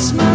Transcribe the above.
smile.